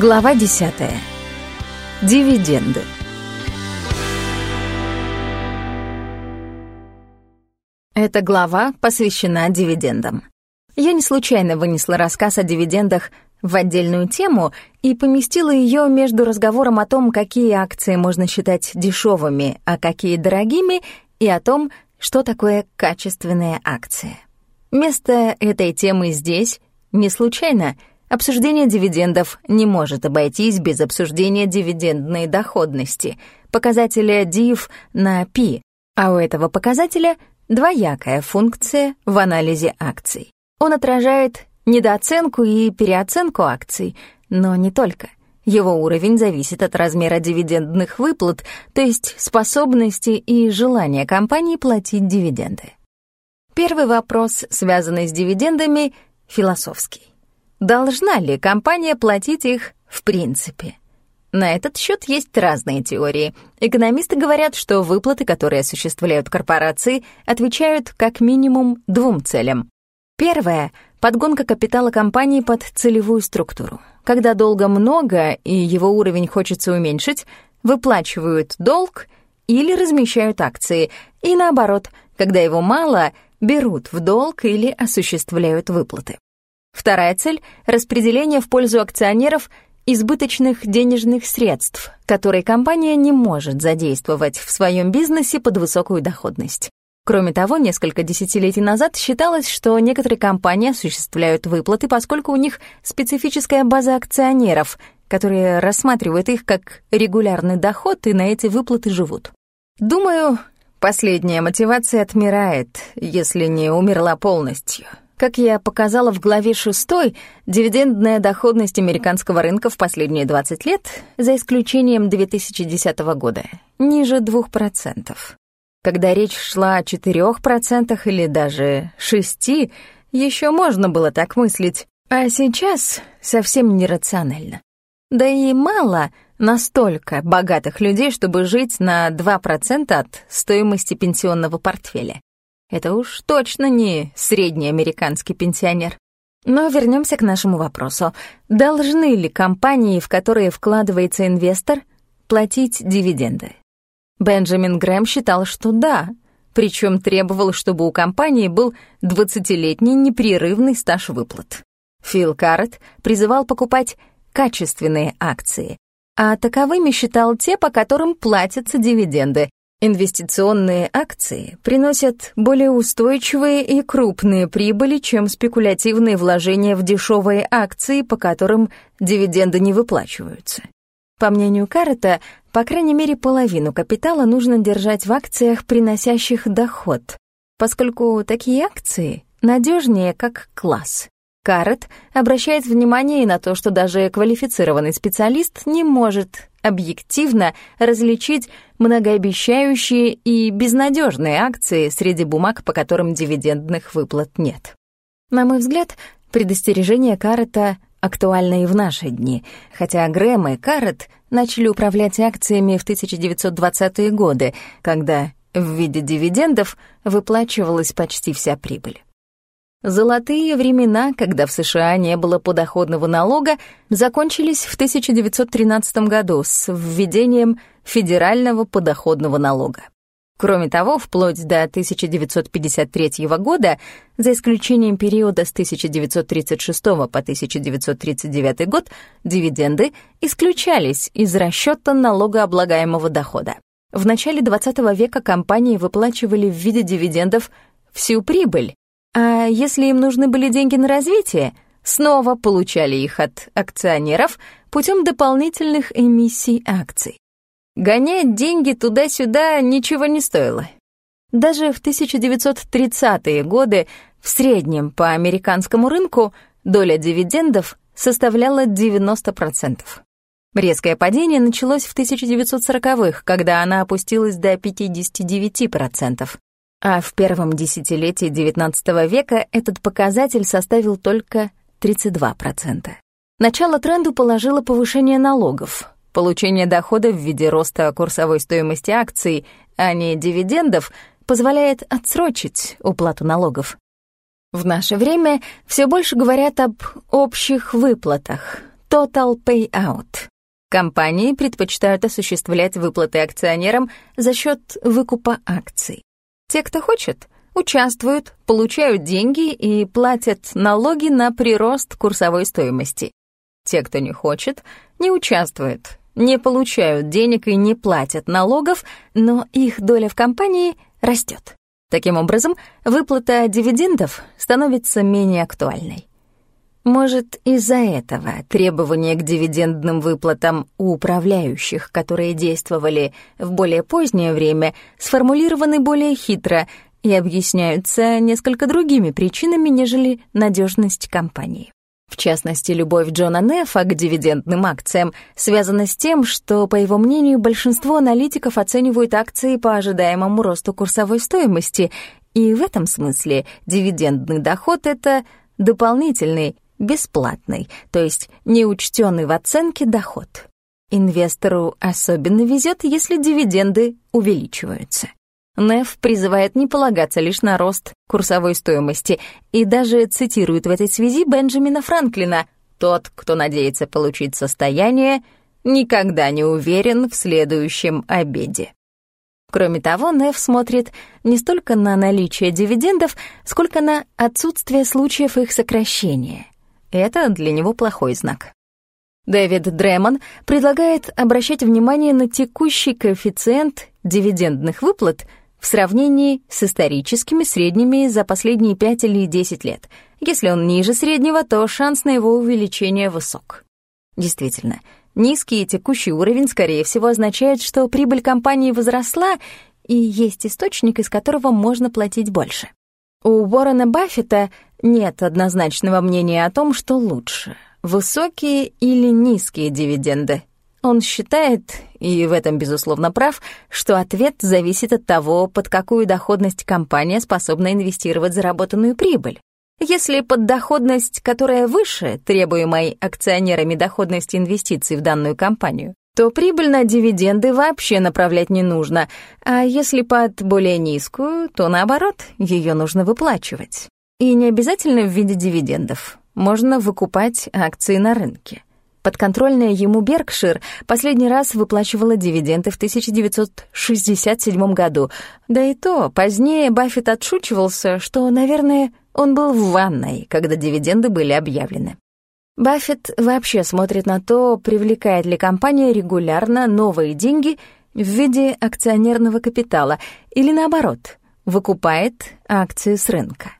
Глава 10. Дивиденды. Эта глава посвящена дивидендам. Я не случайно вынесла рассказ о дивидендах в отдельную тему и поместила ее между разговором о том, какие акции можно считать дешевыми, а какие дорогими, и о том, что такое качественные акции. Место этой темы здесь не случайно — Обсуждение дивидендов не может обойтись без обсуждения дивидендной доходности, показателя DIV на P, а у этого показателя двоякая функция в анализе акций. Он отражает недооценку и переоценку акций, но не только. Его уровень зависит от размера дивидендных выплат, то есть способности и желания компании платить дивиденды. Первый вопрос, связанный с дивидендами, философский. Должна ли компания платить их в принципе? На этот счет есть разные теории. Экономисты говорят, что выплаты, которые осуществляют корпорации, отвечают как минимум двум целям. Первое — подгонка капитала компании под целевую структуру. Когда долга много и его уровень хочется уменьшить, выплачивают долг или размещают акции, и наоборот, когда его мало, берут в долг или осуществляют выплаты. Вторая цель — распределение в пользу акционеров избыточных денежных средств, которые компания не может задействовать в своем бизнесе под высокую доходность. Кроме того, несколько десятилетий назад считалось, что некоторые компании осуществляют выплаты, поскольку у них специфическая база акционеров, которые рассматривают их как регулярный доход и на эти выплаты живут. Думаю, последняя мотивация отмирает, если не умерла полностью. Как я показала в главе 6, дивидендная доходность американского рынка в последние 20 лет, за исключением 2010 года, ниже 2%. Когда речь шла о 4% или даже 6%, еще можно было так мыслить, а сейчас совсем нерационально. Да и мало настолько богатых людей, чтобы жить на 2% от стоимости пенсионного портфеля. Это уж точно не средний американский пенсионер. Но вернемся к нашему вопросу. Должны ли компании, в которые вкладывается инвестор, платить дивиденды? Бенджамин Грэм считал, что да, причем требовал, чтобы у компании был 20-летний непрерывный стаж выплат. Фил Карретт призывал покупать качественные акции, а таковыми считал те, по которым платятся дивиденды, Инвестиционные акции приносят более устойчивые и крупные прибыли, чем спекулятивные вложения в дешевые акции, по которым дивиденды не выплачиваются. По мнению Каррета, по крайней мере, половину капитала нужно держать в акциях, приносящих доход, поскольку такие акции надежнее как класс. Каррет обращает внимание и на то, что даже квалифицированный специалист не может объективно различить многообещающие и безнадежные акции среди бумаг, по которым дивидендных выплат нет. На мой взгляд, предостережение Каррета актуально и в наши дни, хотя Грэм и Каррет начали управлять акциями в 1920-е годы, когда в виде дивидендов выплачивалась почти вся прибыль. Золотые времена, когда в США не было подоходного налога, закончились в 1913 году с введением федерального подоходного налога. Кроме того, вплоть до 1953 года, за исключением периода с 1936 по 1939 год, дивиденды исключались из расчета налогооблагаемого дохода. В начале XX века компании выплачивали в виде дивидендов всю прибыль, а если им нужны были деньги на развитие, снова получали их от акционеров путем дополнительных эмиссий акций. Гонять деньги туда-сюда ничего не стоило. Даже в 1930-е годы в среднем по американскому рынку доля дивидендов составляла 90%. Резкое падение началось в 1940-х, когда она опустилась до 59% а в первом десятилетии XIX века этот показатель составил только 32%. Начало тренду положило повышение налогов. Получение дохода в виде роста курсовой стоимости акций, а не дивидендов, позволяет отсрочить уплату налогов. В наше время все больше говорят об общих выплатах, Total Payout. Компании предпочитают осуществлять выплаты акционерам за счет выкупа акций. Те, кто хочет, участвуют, получают деньги и платят налоги на прирост курсовой стоимости. Те, кто не хочет, не участвуют, не получают денег и не платят налогов, но их доля в компании растет. Таким образом, выплата дивидендов становится менее актуальной. Может, из-за этого требования к дивидендным выплатам у управляющих, которые действовали в более позднее время, сформулированы более хитро и объясняются несколько другими причинами, нежели надежность компании. В частности, любовь Джона Нефа к дивидендным акциям связана с тем, что, по его мнению, большинство аналитиков оценивают акции по ожидаемому росту курсовой стоимости, и в этом смысле дивидендный доход — это дополнительный, бесплатный, то есть неучтенный в оценке доход. Инвестору особенно везет, если дивиденды увеличиваются. Неф призывает не полагаться лишь на рост курсовой стоимости и даже цитирует в этой связи Бенджамина Франклина «Тот, кто надеется получить состояние, никогда не уверен в следующем обеде». Кроме того, Неф смотрит не столько на наличие дивидендов, сколько на отсутствие случаев их сокращения. Это для него плохой знак. Дэвид Дремон предлагает обращать внимание на текущий коэффициент дивидендных выплат — в сравнении с историческими средними за последние 5 или 10 лет. Если он ниже среднего, то шанс на его увеличение высок. Действительно, низкий текущий уровень, скорее всего, означает, что прибыль компании возросла, и есть источник, из которого можно платить больше. У Уоррена Баффета нет однозначного мнения о том, что лучше — высокие или низкие дивиденды. Он считает, и в этом, безусловно, прав, что ответ зависит от того, под какую доходность компания способна инвестировать заработанную прибыль. Если под доходность, которая выше требуемой акционерами доходности инвестиций в данную компанию, то прибыль на дивиденды вообще направлять не нужно, а если под более низкую, то наоборот, ее нужно выплачивать. И не обязательно в виде дивидендов. Можно выкупать акции на рынке. Подконтрольная ему Беркшир последний раз выплачивала дивиденды в 1967 году. Да и то, позднее Баффет отшучивался, что, наверное, он был в ванной, когда дивиденды были объявлены. Баффет вообще смотрит на то, привлекает ли компания регулярно новые деньги в виде акционерного капитала или, наоборот, выкупает акции с рынка.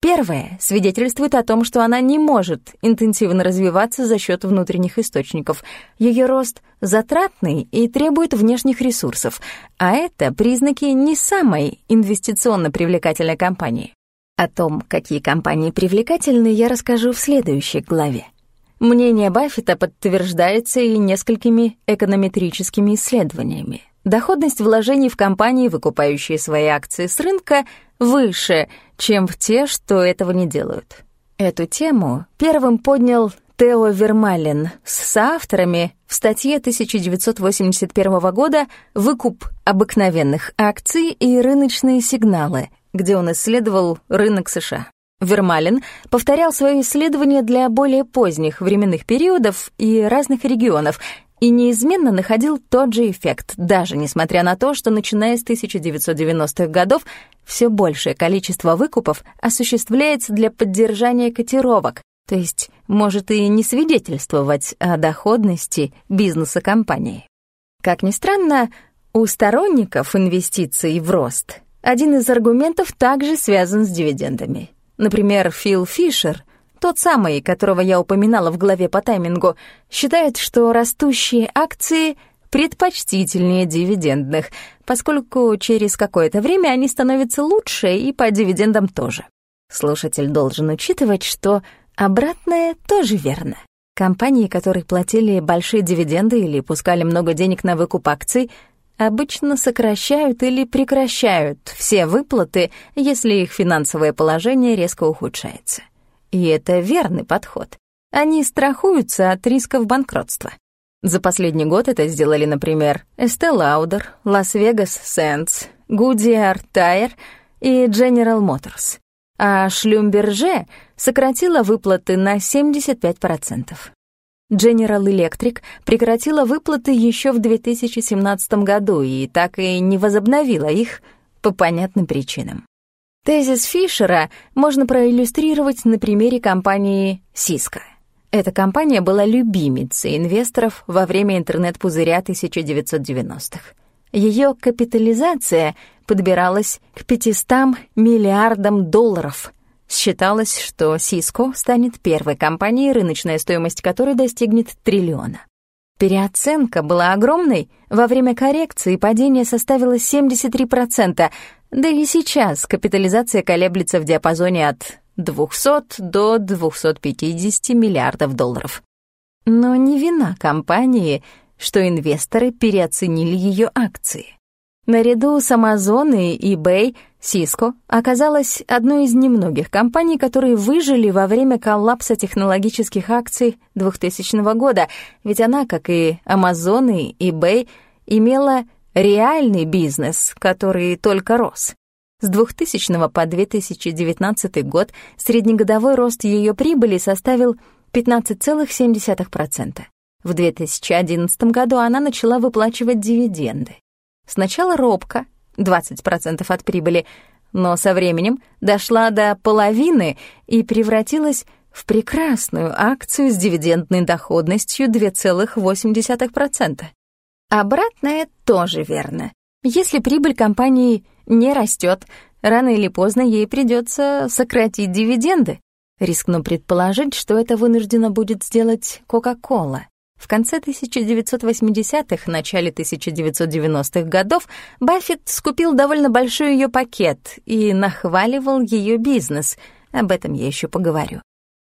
Первое свидетельствует о том, что она не может интенсивно развиваться за счет внутренних источников. Ее рост затратный и требует внешних ресурсов, а это признаки не самой инвестиционно привлекательной компании. О том, какие компании привлекательны, я расскажу в следующей главе. Мнение Баффета подтверждается и несколькими эконометрическими исследованиями. Доходность вложений в компании, выкупающие свои акции с рынка, выше, чем в те, что этого не делают. Эту тему первым поднял Тео Вермален с соавторами в статье 1981 года «Выкуп обыкновенных акций и рыночные сигналы», где он исследовал рынок США. Вермален повторял свои исследования для более поздних временных периодов и разных регионов и неизменно находил тот же эффект, даже несмотря на то, что начиная с 1990-х годов все большее количество выкупов осуществляется для поддержания котировок, то есть может и не свидетельствовать о доходности бизнеса компании. Как ни странно, у сторонников инвестиций в рост один из аргументов также связан с дивидендами. Например, Фил Фишер тот самый, которого я упоминала в главе по таймингу, считает, что растущие акции предпочтительнее дивидендных, поскольку через какое-то время они становятся лучше и по дивидендам тоже. Слушатель должен учитывать, что обратное тоже верно. Компании, которые платили большие дивиденды или пускали много денег на выкуп акций, обычно сокращают или прекращают все выплаты, если их финансовое положение резко ухудшается. И это верный подход. Они страхуются от рисков банкротства. За последний год это сделали, например, Estee Lauder, Las Vegas Sands, Goodyear Tire и General Motors. А Шлюмберже сократила выплаты на 75%. General Electric прекратила выплаты еще в 2017 году и так и не возобновила их по понятным причинам. Тезис Фишера можно проиллюстрировать на примере компании Cisco. Эта компания была любимицей инвесторов во время интернет-пузыря 1990-х. Ее капитализация подбиралась к 500 миллиардам долларов. Считалось, что Cisco станет первой компанией, рыночная стоимость которой достигнет триллиона. Переоценка была огромной, во время коррекции падение составило 73%, да и сейчас капитализация колеблется в диапазоне от 200 до 250 миллиардов долларов. Но не вина компании, что инвесторы переоценили ее акции. Наряду с Amazon и eBay Cisco оказалась одной из немногих компаний, которые выжили во время коллапса технологических акций 2000 года, ведь она, как и Amazon и eBay, имела реальный бизнес, который только рос. С 2000 по 2019 год среднегодовой рост ее прибыли составил 15,7%. В 2011 году она начала выплачивать дивиденды. Сначала робко, 20% от прибыли, но со временем дошла до половины и превратилась в прекрасную акцию с дивидендной доходностью 2,8%. Обратное тоже верно. Если прибыль компании не растет, рано или поздно ей придется сократить дивиденды. Рискну предположить, что это вынуждена будет сделать Coca-Cola. В конце 1980-х, начале 1990-х годов Баффет скупил довольно большой ее пакет и нахваливал ее бизнес. Об этом я еще поговорю.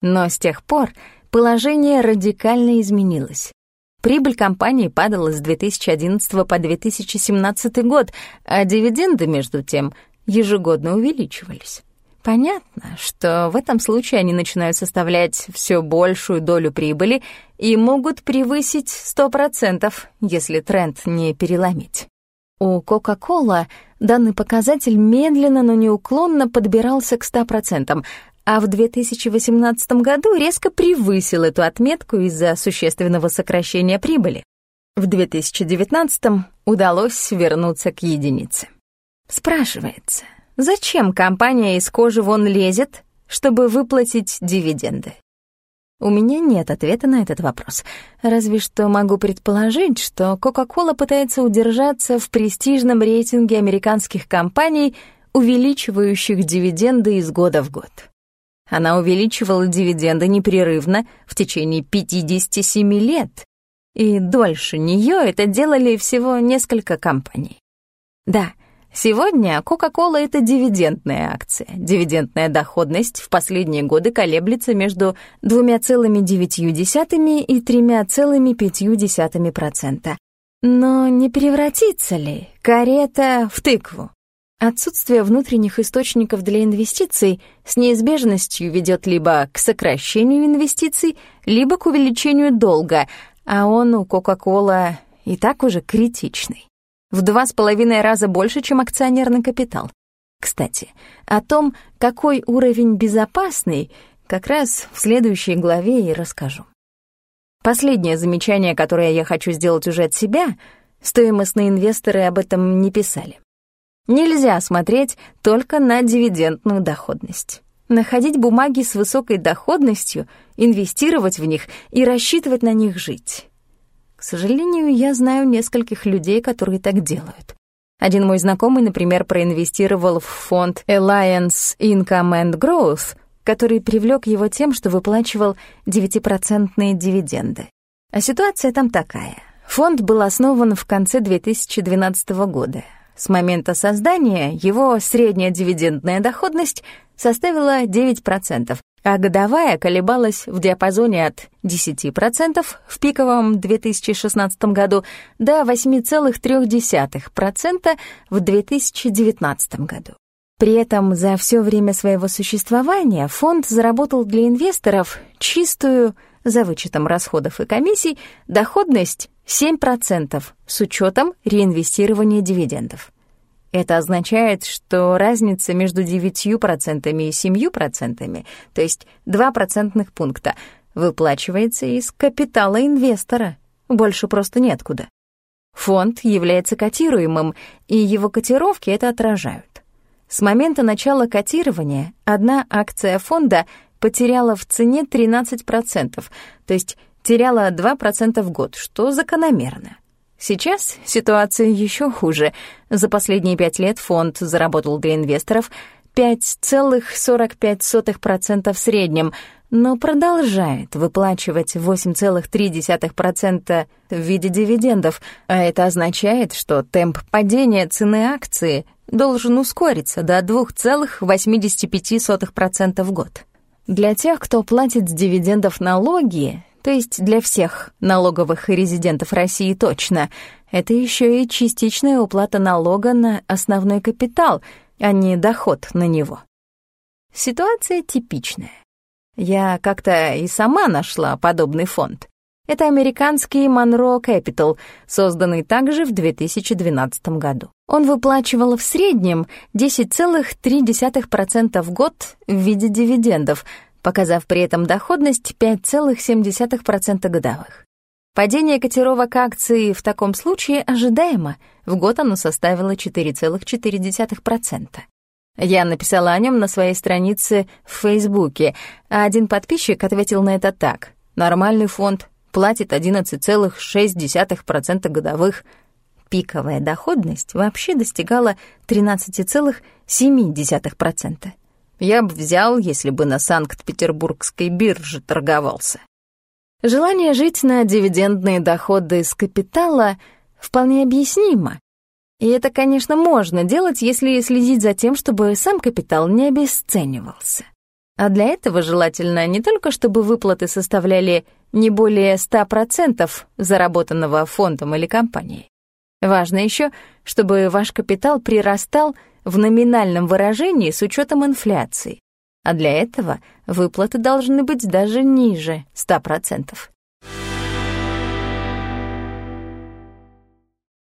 Но с тех пор положение радикально изменилось. Прибыль компании падала с 2011 по 2017 год, а дивиденды, между тем, ежегодно увеличивались. Понятно, что в этом случае они начинают составлять все большую долю прибыли и могут превысить 100%, если тренд не переломить. У Coca-Cola данный показатель медленно, но неуклонно подбирался к 100%, а в 2018 году резко превысил эту отметку из-за существенного сокращения прибыли. В 2019 удалось вернуться к единице. Спрашивается, зачем компания из кожи вон лезет, чтобы выплатить дивиденды? У меня нет ответа на этот вопрос, разве что могу предположить, что Coca-Cola пытается удержаться в престижном рейтинге американских компаний, увеличивающих дивиденды из года в год. Она увеличивала дивиденды непрерывно в течение 57 лет, и дольше нее это делали всего несколько компаний. Да, сегодня Coca-Cola — это дивидендная акция. Дивидендная доходность в последние годы колеблется между 2,9 и 3,5%. Но не превратится ли карета в тыкву? Отсутствие внутренних источников для инвестиций с неизбежностью ведет либо к сокращению инвестиций, либо к увеличению долга, а он у Coca-Cola и так уже критичный. В два с половиной раза больше, чем акционерный капитал. Кстати, о том, какой уровень безопасный, как раз в следующей главе и расскажу. Последнее замечание, которое я хочу сделать уже от себя, стоимостные инвесторы об этом не писали. Нельзя смотреть только на дивидендную доходность. Находить бумаги с высокой доходностью, инвестировать в них и рассчитывать на них жить. К сожалению, я знаю нескольких людей, которые так делают. Один мой знакомый, например, проинвестировал в фонд Alliance Income and Growth, который привлек его тем, что выплачивал 9% дивиденды. А ситуация там такая. Фонд был основан в конце 2012 года. С момента создания его средняя дивидендная доходность составила 9%, а годовая колебалась в диапазоне от 10% в пиковом 2016 году до 8,3% в 2019 году. При этом за все время своего существования фонд заработал для инвесторов чистую, за вычетом расходов и комиссий, доходность 7% с учетом реинвестирования дивидендов. Это означает, что разница между 9% и 7%, то есть 2 процентных пункта, выплачивается из капитала инвестора. Больше просто неоткуда. Фонд является котируемым, и его котировки это отражают. С момента начала котирования одна акция фонда потеряла в цене 13%, то есть теряла 2% в год, что закономерно. Сейчас ситуация еще хуже. За последние пять лет фонд заработал для инвесторов 5,45% в среднем, но продолжает выплачивать 8,3% в виде дивидендов, а это означает, что темп падения цены акции должен ускориться до 2,85% в год. Для тех, кто платит с дивидендов налоги, то есть для всех налоговых резидентов России точно, это еще и частичная уплата налога на основной капитал, а не доход на него. Ситуация типичная. Я как-то и сама нашла подобный фонд. Это американский Monroe Capital, созданный также в 2012 году. Он выплачивал в среднем 10,3% в год в виде дивидендов, показав при этом доходность 5,7% годовых. Падение котировок акций в таком случае ожидаемо. В год оно составило 4,4%. Я написала о нем на своей странице в Фейсбуке, а один подписчик ответил на это так. Нормальный фонд платит 11,6% годовых. Пиковая доходность вообще достигала 13,7%. Я бы взял, если бы на Санкт-Петербургской бирже торговался. Желание жить на дивидендные доходы из капитала вполне объяснимо, и это, конечно, можно делать, если следить за тем, чтобы сам капитал не обесценивался. А для этого желательно не только, чтобы выплаты составляли не более 100% заработанного фондом или компанией. Важно еще, чтобы ваш капитал прирастал в номинальном выражении с учетом инфляции. А для этого выплаты должны быть даже ниже 100%.